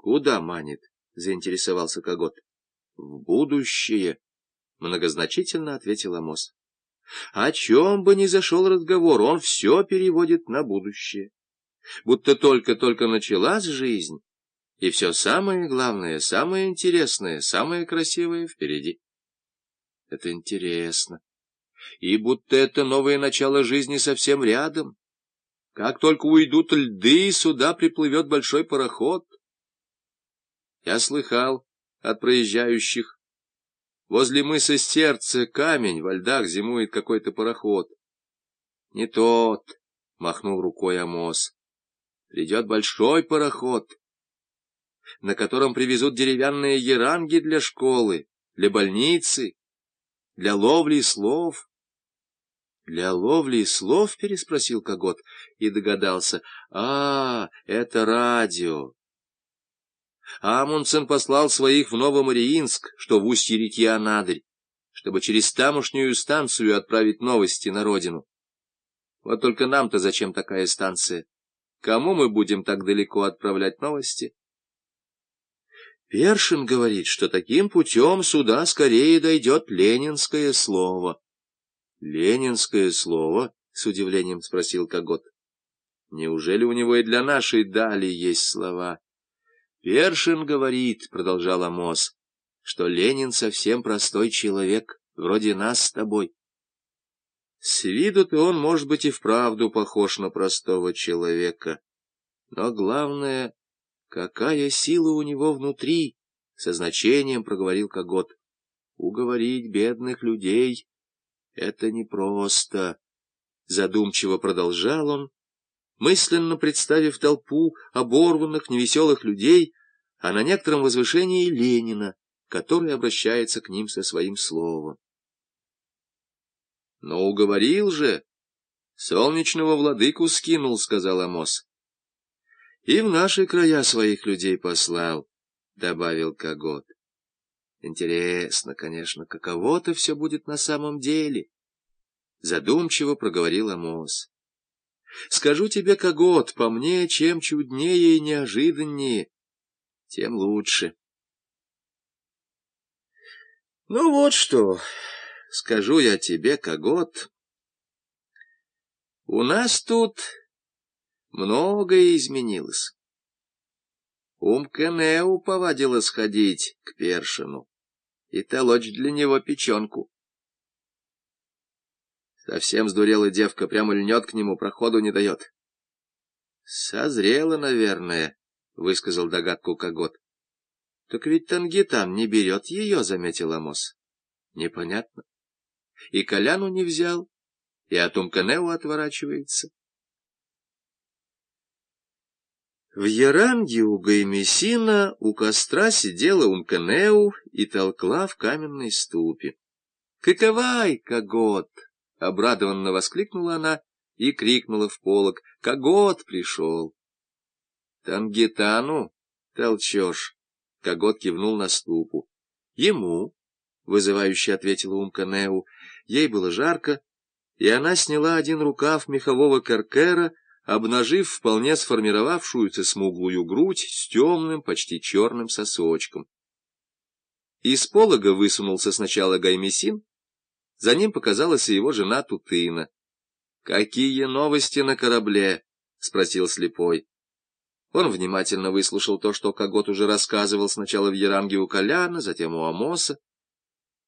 Куда манит? — заинтересовался Когот. — В будущее, — многозначительно ответил Амос. О чем бы ни зашел разговор, он все переводит на будущее. Будто только-только началась жизнь, и все самое главное, самое интересное, самое красивое впереди. Это интересно. И будто это новое начало жизни совсем рядом. Как только уйдут льды, сюда приплывет большой пароход. Я слыхал от проезжающих. Возле мыса Сердце камень, во льдах зимует какой-то пароход. Не тот, — махнул рукой Амос. Придет большой пароход, на котором привезут деревянные еранги для школы, для больницы, для ловли слов. — Для ловли слов? — переспросил Когот и догадался. — А, это радио. Амундсен послал своих в Новомариинск, что в устье реки Анадырь, чтобы через тамошнюю станцию отправить новости на родину. Вот только нам-то зачем такая станция? Кому мы будем так далеко отправлять новости? Першин говорит, что таким путем сюда скорее дойдет ленинское слово. — Ленинское слово? — с удивлением спросил Когот. — Неужели у него и для нашей дали есть слова? — Першин говорит, — продолжал Амос, — что Ленин совсем простой человек, вроде нас с тобой. С виду-то он, может быть, и вправду похож на простого человека. Но главное Какая сила у него внутри! — со значением проговорил Когот. Уговорить бедных людей — это непросто. Задумчиво продолжал он, мысленно представив толпу оборванных, невеселых людей, а на некотором возвышении Ленина, который обращается к ним со своим словом. — Но уговорил же! Солнечного владыку скинул, — сказал Амос. И в наши края своих людей послал, — добавил Когот. Интересно, конечно, каково-то все будет на самом деле. Задумчиво проговорил Амос. Скажу тебе, Когот, по мне, чем чуднее и неожиданнее, тем лучше. Ну вот что, скажу я тебе, Когот, у нас тут Многое изменилось. Умканеу повадила сходить к Першину и толочь для него печенку. Совсем сдурела девка, прямо льнет к нему, проходу не дает. — Созрела, наверное, — высказал догадку Когот. — Так ведь Тангитан не берет ее, — заметил Амос. — Непонятно. И Коляну не взял, и от Умканеу отворачивается. В Яранге у Гаймесина у костра сидела Умканеу и толкла в каменной ступе. «Каковай, Когот!» — обрадованно воскликнула она и крикнула в полок. «Когот пришел!» «Тангитану толчешь!» — Когот кивнул на ступу. «Ему!» — вызывающе ответила Умканеу. Ей было жарко, и она сняла один рукав мехового каркера обнажив вполне сформировавшуюся смуглую грудь с темным, почти черным сосочком. Из полога высунулся сначала Гаймесин, за ним показалась и его жена Тутына. — Какие новости на корабле? — спросил слепой. Он внимательно выслушал то, что Когот уже рассказывал сначала в Яранге у Коляна, затем у Амоса.